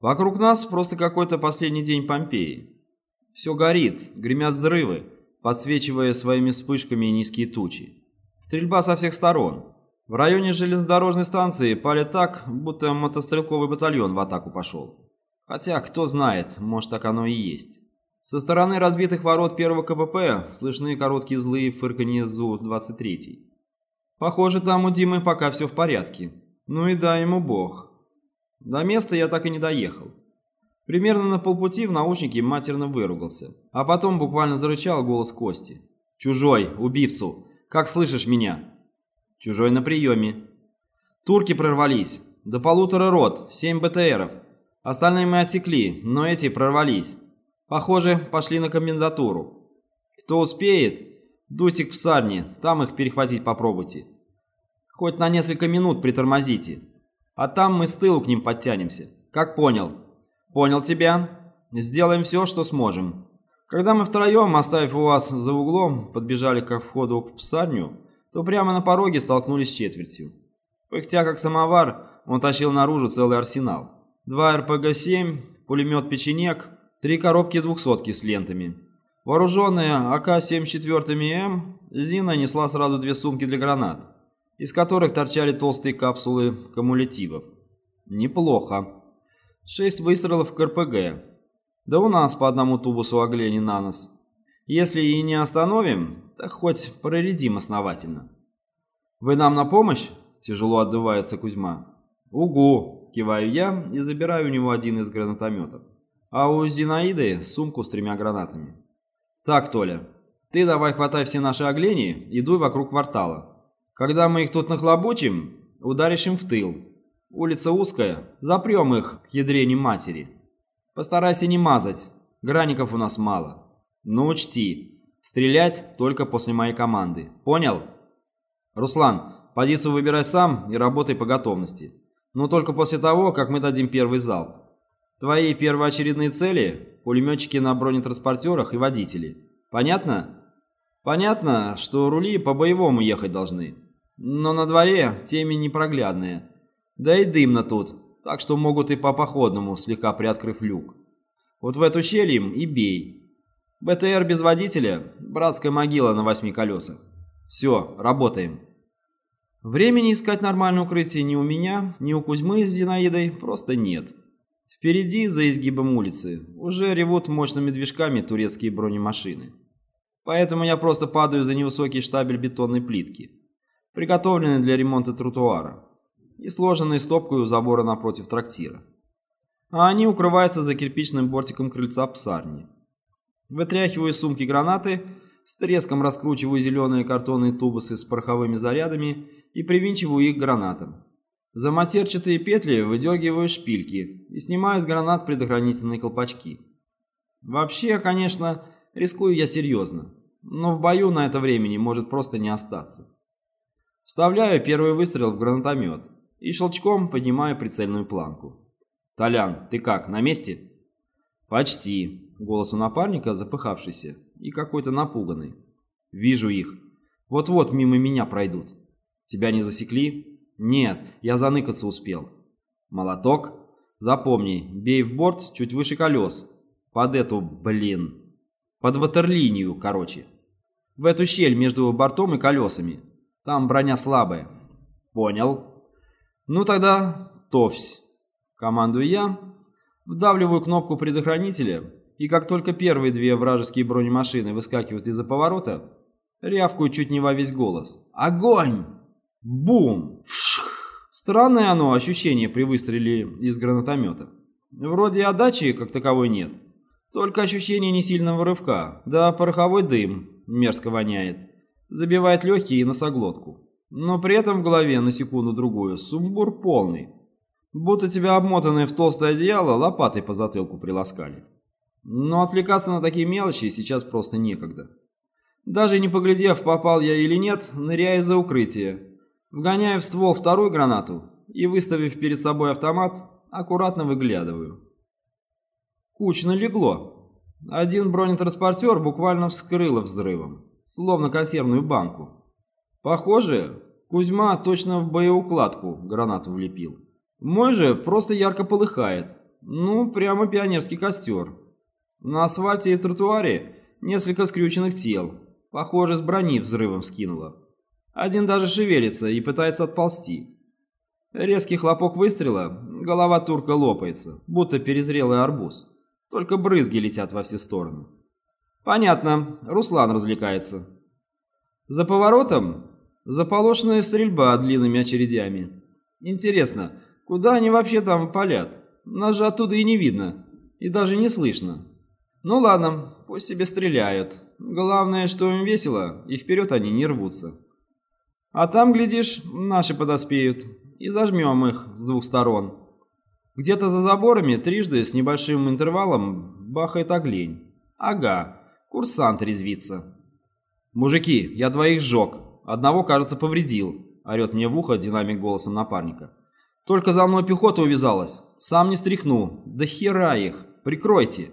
Вокруг нас просто какой-то последний день Помпеи. Все горит, гремят взрывы, подсвечивая своими вспышками низкие тучи. Стрельба со всех сторон. В районе железнодорожной станции пали так, будто мотострелковый батальон в атаку пошел. Хотя, кто знает, может так оно и есть. Со стороны разбитых ворот первого КПП слышны короткие злые фырканье ЗУ-23. Похоже, там у Димы пока все в порядке. Ну и дай ему бог. До места я так и не доехал. Примерно на полпути в наушнике матерно выругался, а потом буквально зарычал голос Кости. «Чужой, убивцу! Как слышишь меня?» «Чужой на приеме». «Турки прорвались. До полутора рот, семь БТРов. Остальные мы отсекли, но эти прорвались. Похоже, пошли на комендатуру. Кто успеет, дуйте к псарне, там их перехватить попробуйте. Хоть на несколько минут притормозите. А там мы с тылу к ним подтянемся. Как понял?» «Понял тебя. Сделаем все, что сможем». Когда мы втроем, оставив УАЗ за углом, подбежали к входу в псарню, то прямо на пороге столкнулись с четвертью. Пыхтя как самовар, он тащил наружу целый арсенал. Два РПГ-7, пулемет «Печенег», три коробки двухсотки с лентами. Вооруженная АК-74ММ, Зина несла сразу две сумки для гранат, из которых торчали толстые капсулы кумулятивов. Неплохо. Шесть выстрелов к РПГ. Да у нас по одному тубусу оглени на нос. Если и не остановим, так хоть проредим основательно. «Вы нам на помощь?» – тяжело отдувается Кузьма. «Угу!» – киваю я и забираю у него один из гранатометов. А у Зинаиды сумку с тремя гранатами. «Так, Толя, ты давай хватай все наши оглени и дуй вокруг квартала. Когда мы их тут нахлобучим, ударишь им в тыл, Улица узкая, запрем их к ядрене матери. Постарайся не мазать, граников у нас мало. Но учти, стрелять только после моей команды. Понял? Руслан, позицию выбирай сам и работай по готовности. Но только после того, как мы дадим первый залп. Твои первоочередные цели – пулеметчики на бронетранспортерах и водители. Понятно? Понятно, что рули по-боевому ехать должны. Но на дворе темень непроглядная. Да и дымно тут, так что могут и по походному, слегка приоткрыв люк. Вот в эту щель им и бей. БТР без водителя – братская могила на восьми колесах. Все, работаем. Времени искать нормальное укрытие ни у меня, ни у Кузьмы с Зинаидой просто нет. Впереди, за изгибом улицы, уже ревут мощными движками турецкие бронемашины. Поэтому я просто падаю за невысокий штабель бетонной плитки, приготовленный для ремонта тротуара и сложенные стопкой у забора напротив трактира. А они укрываются за кирпичным бортиком крыльца псарни. Вытряхиваю из сумки гранаты, с треском раскручиваю зеленые картонные тубусы с пороховыми зарядами и привинчиваю их к гранатам. За матерчатые петли выдергиваю шпильки и снимаю с гранат предохранительные колпачки. Вообще, конечно, рискую я серьезно, но в бою на это времени может просто не остаться. Вставляю первый выстрел в гранатомет и щелчком поднимаю прицельную планку. «Толян, ты как, на месте?» «Почти». Голос у напарника запыхавшийся и какой-то напуганный. «Вижу их. Вот-вот мимо меня пройдут. Тебя не засекли?» «Нет, я заныкаться успел». «Молоток? Запомни, бей в борт чуть выше колес. Под эту, блин, под ватерлинию, короче. В эту щель между бортом и колесами. Там броня слабая». «Понял». «Ну тогда товсь!» Командую я, вдавливаю кнопку предохранителя, и как только первые две вражеские бронемашины выскакивают из-за поворота, рявкую чуть не во весь голос. «Огонь!» Бум! Вшх! Странное оно ощущение при выстреле из гранатомета. Вроде отдачи как таковой нет. Только ощущение несильного рывка, да пороховой дым мерзко воняет. Забивает легкие и носоглотку. Но при этом в голове на секунду-другую сумбур полный. Будто тебя обмотанные в толстое одеяло лопатой по затылку приласкали. Но отвлекаться на такие мелочи сейчас просто некогда. Даже не поглядев, попал я или нет, ныряю за укрытие. Вгоняю в ствол вторую гранату и, выставив перед собой автомат, аккуратно выглядываю. Кучно легло. Один бронетранспортер буквально вскрыло взрывом, словно консервную банку. Похоже, Кузьма точно в боеукладку гранату влепил. Мой же просто ярко полыхает, Ну, прямо пионерский костер. На асфальте и тротуаре несколько скрюченных тел. Похоже, с брони взрывом скинуло. Один даже шевелится и пытается отползти. Резкий хлопок выстрела, голова турка лопается, будто перезрелый арбуз. Только брызги летят во все стороны. Понятно, Руслан развлекается. За поворотом заполошенная стрельба длинными очередями. Интересно, куда они вообще там палят? Нас же оттуда и не видно, и даже не слышно. Ну ладно, пусть себе стреляют. Главное, что им весело, и вперед они не рвутся. А там, глядишь, наши подоспеют, и зажмем их с двух сторон. Где-то за заборами трижды с небольшим интервалом бахает оглень. Ага, курсант резвится. «Мужики, я двоих сжег. Одного, кажется, повредил», — орет мне в ухо динамик голосом напарника. «Только за мной пехота увязалась. Сам не стряхну. Да хера их. Прикройте».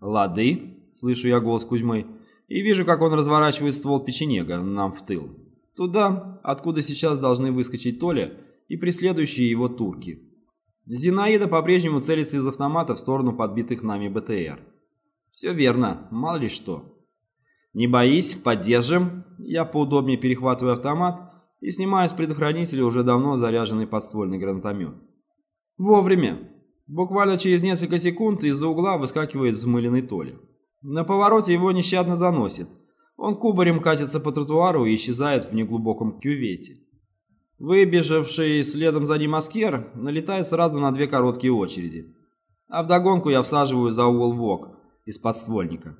«Лады», — слышу я голос Кузьмы, и вижу, как он разворачивает ствол печенега нам в тыл. Туда, откуда сейчас должны выскочить Толя и преследующие его турки. Зинаида по-прежнему целится из автомата в сторону подбитых нами БТР. Все верно, мало ли что. Не боись, поддержим. Я поудобнее перехватываю автомат и снимаю с предохранителя уже давно заряженный подствольный гранатомет. Вовремя. Буквально через несколько секунд из-за угла выскакивает взмыленный Толя. На повороте его нещадно заносит – он кубарем катится по тротуару и исчезает в неглубоком кювете. Выбежавший следом за ним Аскер налетает сразу на две короткие очереди. А вдогонку я всаживаю за угол ВОК из подствольника.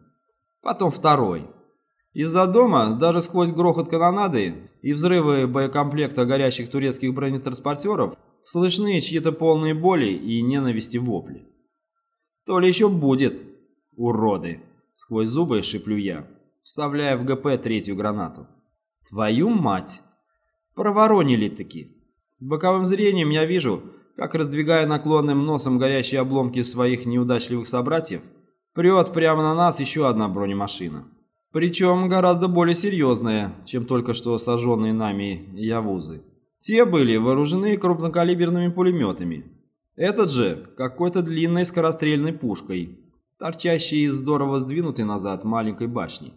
Потом второй. Из-за дома, даже сквозь грохот канонады и взрывы боекомплекта горящих турецких бронетранспортеров, слышны чьи-то полные боли и ненависти вопли. То ли еще будет, уроды, сквозь зубы шиплю я вставляя в ГП третью гранату. Твою мать! Проворонили-таки. Боковым зрением я вижу, как, раздвигая наклонным носом горящие обломки своих неудачливых собратьев, прет прямо на нас еще одна бронемашина. Причем гораздо более серьезная, чем только что сожженные нами явузы. Те были вооружены крупнокалиберными пулеметами. Этот же какой-то длинной скорострельной пушкой, торчащей из здорово сдвинутой назад маленькой башни.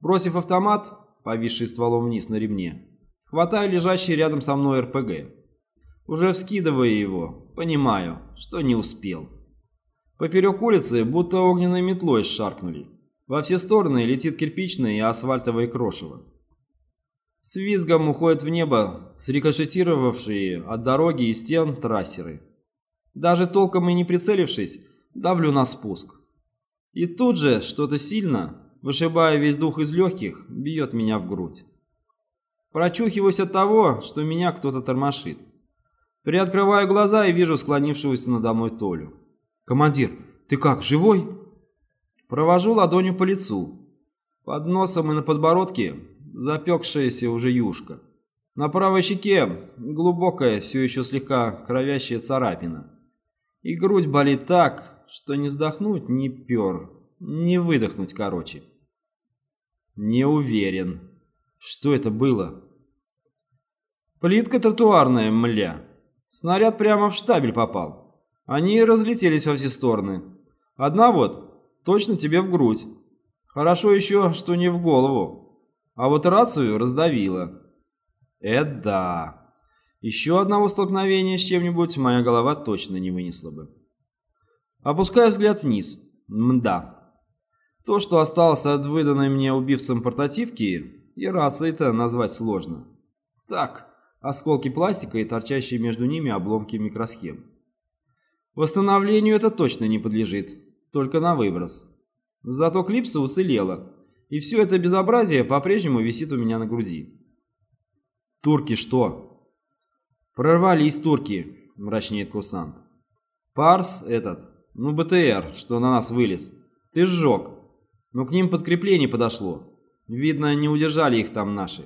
Бросив автомат, повисший стволом вниз на ремне, хватаю лежащий рядом со мной РПГ. Уже вскидывая его, понимаю, что не успел. Поперек улицы будто огненной метлой шаркнули. Во все стороны летит кирпичное и асфальтовое крошево. С визгом уходят в небо срикошетировавшие от дороги и стен трассеры. Даже толком и не прицелившись, давлю на спуск. И тут же что-то сильно, вышибая весь дух из легких, бьет меня в грудь. Прочухиваюсь от того, что меня кто-то тормошит. Приоткрываю глаза и вижу склонившегося надо мной Толю. «Командир, ты как, живой?» Провожу ладонью по лицу. Под носом и на подбородке запекшаяся уже юшка. На правой щеке глубокая, все еще слегка кровящая царапина. И грудь болит так, что не вздохнуть, ни пер, не выдохнуть, короче. Не уверен. Что это было? Плитка тротуарная, мля. Снаряд прямо в штабель попал. Они разлетелись во все стороны. Одна вот, точно тебе в грудь. Хорошо еще, что не в голову. А вот рацию раздавило. Это да. Еще одного столкновения с чем-нибудь моя голова точно не вынесла бы. Опускаю взгляд вниз. Мда. То, что осталось от выданной мне убивцам портативки, и рацией-то назвать сложно. Так, осколки пластика и торчащие между ними обломки микросхем. Восстановлению это точно не подлежит, только на выброс. Зато клипса уцелела, и все это безобразие по-прежнему висит у меня на груди. «Турки что?» «Прорвались турки», – мрачнеет курсант. «Парс этот, ну БТР, что на нас вылез, ты сжег, но к ним подкрепление подошло. Видно, не удержали их там наши.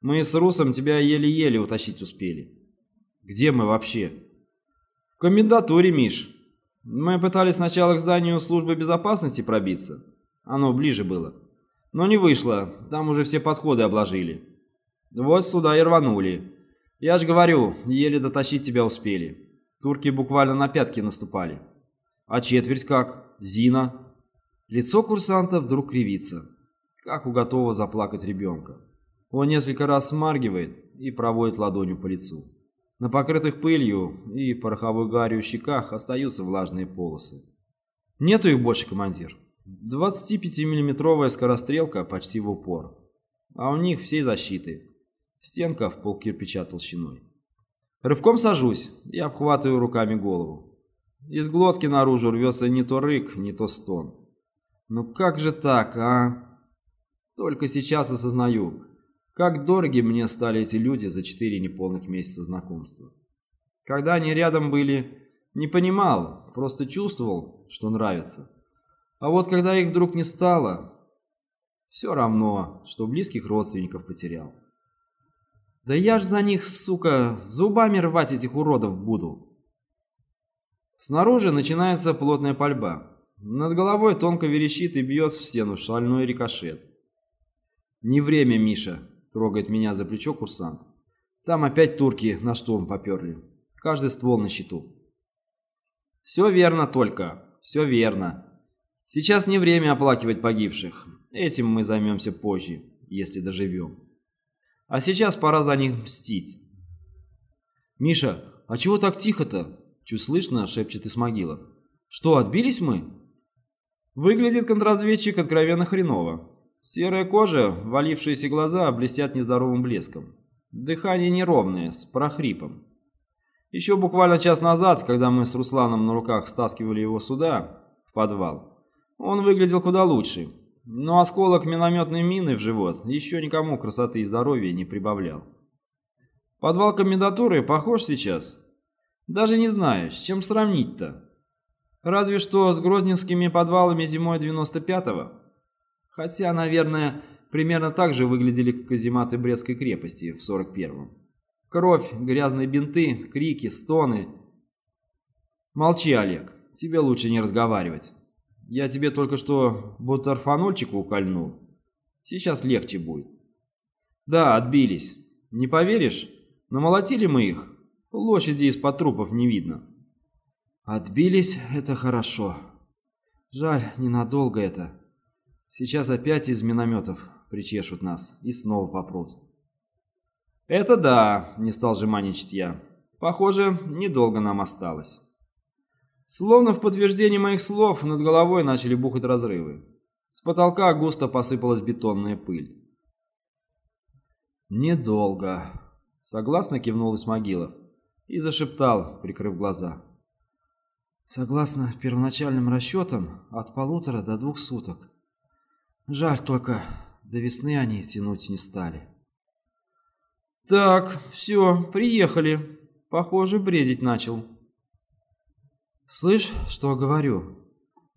Мы с Русом тебя еле-еле утащить успели. Где мы вообще? Комендатуре, Миш. Мы пытались сначала к зданию службы безопасности пробиться. Оно ближе было. Но не вышло, там уже все подходы обложили. Вот сюда и рванули. Я ж говорю, еле дотащить тебя успели. Турки буквально на пятки наступали. А четверть как? Зина? Лицо курсанта вдруг кривится, как у готового заплакать ребенка. Он несколько раз смаргивает и проводит ладонью по лицу. На покрытых пылью и пороховой гарью щеках остаются влажные полосы. Нету их больше, командир. 25-миллиметровая скорострелка почти в упор. А у них всей защиты. Стенка в пол кирпича толщиной. Рывком сажусь и обхватываю руками голову. Из глотки наружу рвется не то рык, не то стон. Ну как же так, а? Только сейчас осознаю, как дороги мне стали эти люди за четыре неполных месяца знакомства. Когда они рядом были, не понимал, просто чувствовал, что нравится. А вот когда их вдруг не стало, все равно, что близких родственников потерял. Да я ж за них, сука, зубами рвать этих уродов буду. Снаружи начинается плотная пальба. Над головой тонко верещит и бьет в стену шальной рикошет. «Не время, Миша», Трогает меня за плечо курсант. Там опять турки на штурм поперли. Каждый ствол на счету. Все верно только. Все верно. Сейчас не время оплакивать погибших. Этим мы займемся позже, если доживем. А сейчас пора за них мстить. «Миша, а чего так тихо-то?» Чуть слышно, шепчет Исмагилов. «Что, отбились мы?» Выглядит контрразведчик откровенно хреново. Серая кожа, валившиеся глаза блестят нездоровым блеском. Дыхание неровное, с прохрипом. Еще буквально час назад, когда мы с Русланом на руках стаскивали его сюда, в подвал, он выглядел куда лучше. Но осколок минометной мины в живот еще никому красоты и здоровья не прибавлял. Подвал комендатуры похож сейчас? Даже не знаю, с чем сравнить-то. Разве что с грозненскими подвалами зимой 95-го. Хотя, наверное, примерно так же выглядели казематы Брестской крепости в 41-м. Кровь, грязные бинты, крики, стоны. Молчи, Олег, тебе лучше не разговаривать. Я тебе только что бутерфанольчику укольнул. Сейчас легче будет. Да, отбились. Не поверишь, намолотили мы их. Площади из-под трупов не видно. Отбились – это хорошо. Жаль, ненадолго это. Сейчас опять из минометов причешут нас и снова попрут. «Это да», — не стал жеманничать я. «Похоже, недолго нам осталось». Словно в подтверждение моих слов над головой начали бухать разрывы. С потолка густо посыпалась бетонная пыль. «Недолго», — согласно кивнул Исмагилов и зашептал, прикрыв глаза. «Согласно первоначальным расчетам, от полутора до двух суток. Жаль только, до весны они тянуть не стали. «Так, все, приехали. Похоже, бредить начал». «Слышь, что говорю?»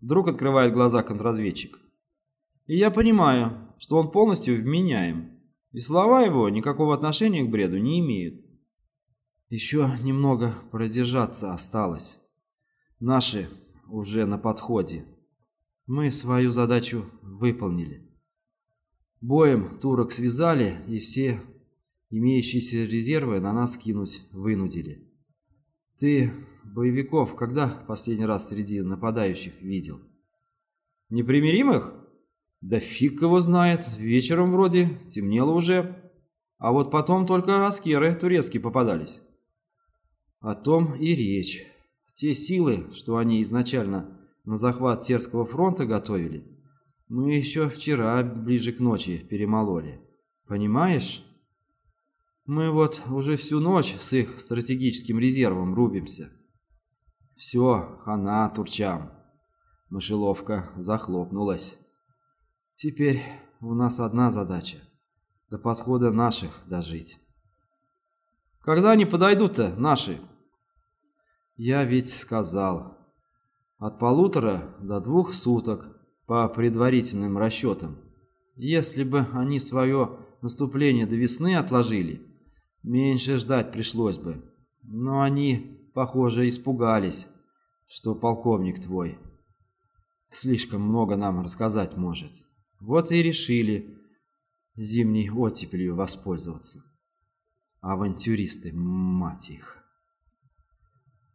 Вдруг открывает глаза контрразведчик. И я понимаю, что он полностью вменяем, и слова его никакого отношения к бреду не имеют. Еще немного продержаться осталось. Наши уже на подходе. Мы свою задачу выполнили. Боем турок связали и все имеющиеся резервы на нас кинуть вынудили. Ты боевиков когда последний раз среди нападающих видел? Непримиримых? Да фиг его знает, вечером вроде, темнело уже. А вот потом только аскеры турецкие попадались. О том и речь. Те силы, что они изначально на захват Терского фронта готовили, мы еще вчера ближе к ночи перемололи. Понимаешь? Мы вот уже всю ночь с их стратегическим резервом рубимся. Все, хана турчам. Мышеловка захлопнулась. Теперь у нас одна задача. До подхода наших дожить. Когда они подойдут-то, наши? Я ведь сказал, от полутора до двух суток по предварительным расчетам. Если бы они свое наступление до весны отложили, меньше ждать пришлось бы. Но они, похоже, испугались, что полковник твой слишком много нам рассказать может. Вот и решили зимней оттепелью воспользоваться. Авантюристы, мать их.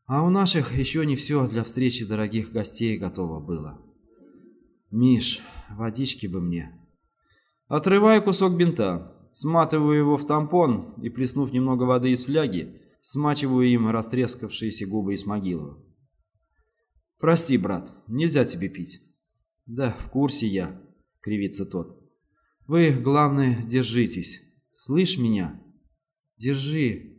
А у наших еще не все для встречи дорогих гостей готово было. Миш, водички бы мне. Отрываю кусок бинта, сматываю его в тампон и, плеснув немного воды из фляги, смачиваю им растрескавшиеся губы Исмагилова. «Прости, брат, нельзя тебе пить». «Да, в курсе я», — кривится тот. «Вы, главное, держитесь. Слышь меня? Держи».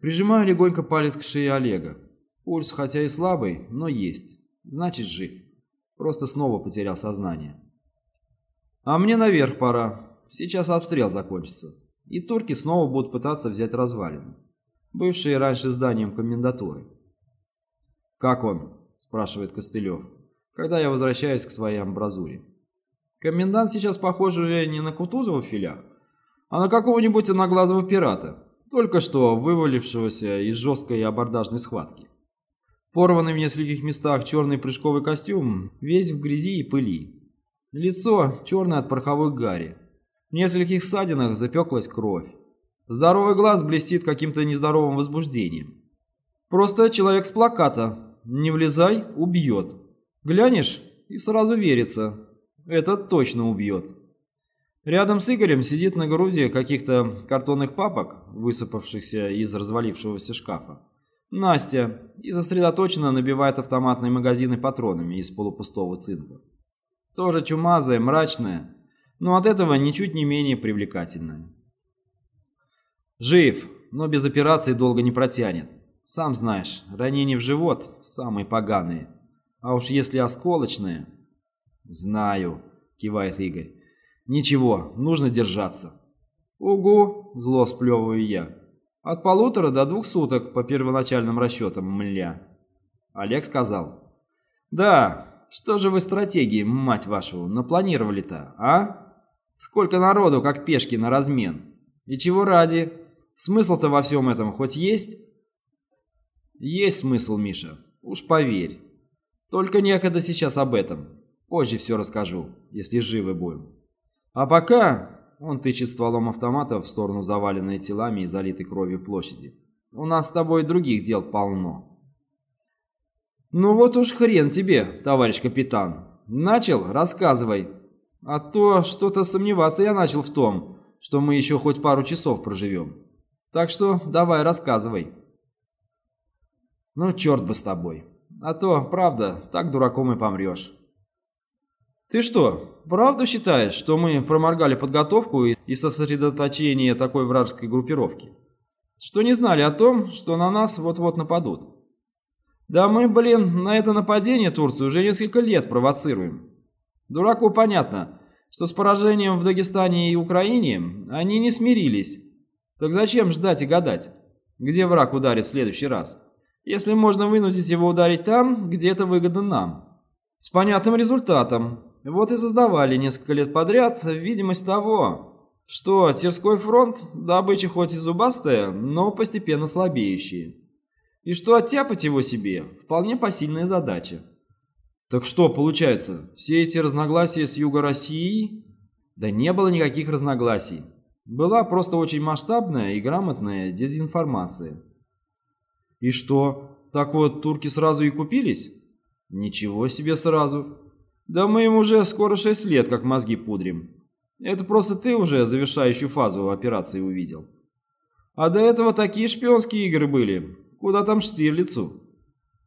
Прижимаю легонько палец к шее Олега. Пульс хотя и слабый, но есть. Значит, жив. Просто снова потерял сознание. А мне наверх пора. Сейчас обстрел закончится. И турки снова будут пытаться взять развалины. Бывшие раньше зданием комендатуры. «Как он?» – спрашивает Костылев, когда я возвращаюсь к своей амбразуре. Комендант сейчас похож уже не на Кутузова в филях, а на какого-нибудь одноглазого пирата, только что вывалившегося из жесткой абордажной схватки. Порванный в нескольких местах черный прыжковый костюм, весь в грязи и пыли. Лицо черное от пороховой гари. В нескольких ссадинах запеклась кровь. Здоровый глаз блестит каким-то нездоровым возбуждением. Просто человек с плаката. Не влезай, убьет. Глянешь и сразу верится. Этот точно убьет. Рядом с Игорем сидит на груди каких-то картонных папок, высыпавшихся из развалившегося шкафа. Настя и сосредоточенно набивает автоматные магазины патронами из полупустого цинка. Тоже чумазая, мрачная, но от этого ничуть не менее привлекательная. Жив, но без операции долго не протянет. Сам знаешь, ранения в живот самые поганые. А уж если осколочные... Знаю, кивает Игорь. Ничего, нужно держаться. Угу, зло сплевываю я. От полутора до двух суток по первоначальным расчетам, мля. Олег сказал. Да, что же вы стратегии, мать вашу, напланировали-то, а? Сколько народу, как пешки на размен. И чего ради? Смысл-то во всем этом хоть есть? Есть смысл, Миша, уж поверь. Только некогда сейчас об этом. Позже все расскажу, если живы будем. А пока он тычет стволом автомата в сторону заваленной телами и залитой кровью площади. «У нас с тобой других дел полно». «Ну вот уж хрен тебе, товарищ капитан. Начал? Рассказывай. А то что-то сомневаться я начал в том, что мы еще хоть пару часов проживем. Так что давай рассказывай». «Ну, черт бы с тобой. А то, правда, так дураком и помрешь». «Ты что, правду считаешь, что мы проморгали подготовку и сосредоточение такой вражеской группировки? Что не знали о том, что на нас вот-вот нападут? Да мы, блин, на это нападение Турцию уже несколько лет провоцируем. Дураку понятно, что с поражением в Дагестане и Украине они не смирились. Так зачем ждать и гадать, где враг ударит в следующий раз, если можно вынудить его ударить там, где это выгодно нам? С понятным результатом, вот и создавали несколько лет подряд видимость того, что Терской фронт – добыча хоть и зубастая, но постепенно слабеющая. И что оттяпать его себе – вполне посильная задача. Так что, получается, все эти разногласия с Юго Россией? Да не было никаких разногласий. Была просто очень масштабная и грамотная дезинформация. И что, так вот турки сразу и купились? Ничего себе сразу. Да мы им уже скоро шесть лет как мозги пудрим. Это просто ты уже завершающую фазу операции увидел. А до этого такие шпионские игры были. Куда там Штирлицу?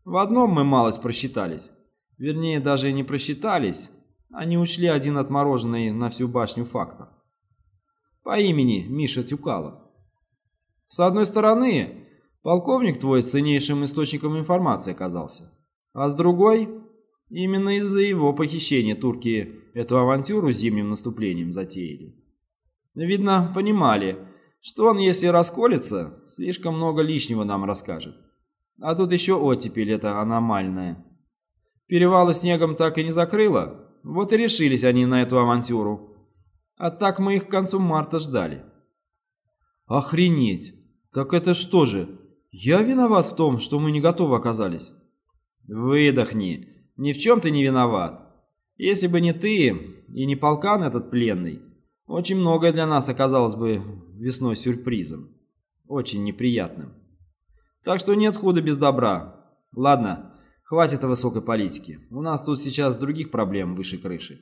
В одном мы малость просчитались. Вернее, даже и не просчитались. Они ушли один отмороженный на всю башню фактор. По имени Миша Тюкалов. С одной стороны, полковник твой ценнейшим источником информации оказался. А с другой, Именно из-за его похищения турки эту авантюру зимним наступлением затеяли. Видно, понимали, что он, если расколется, слишком много лишнего нам расскажет. А тут еще оттепель эта аномальная. Перевалы снегом так и не закрыло, вот и решились они на эту авантюру. А так мы их к концу марта ждали. Охренеть! Так это что же, я виноват в том, что мы не готовы оказались? Выдохни. Ни в чем ты не виноват. Если бы не ты и не полкан этот пленный, очень многое для нас оказалось бы весной сюрпризом. Очень неприятным. Так что нет худа без добра. Ладно, хватит о высокой политике. У нас тут сейчас других проблем выше крыши.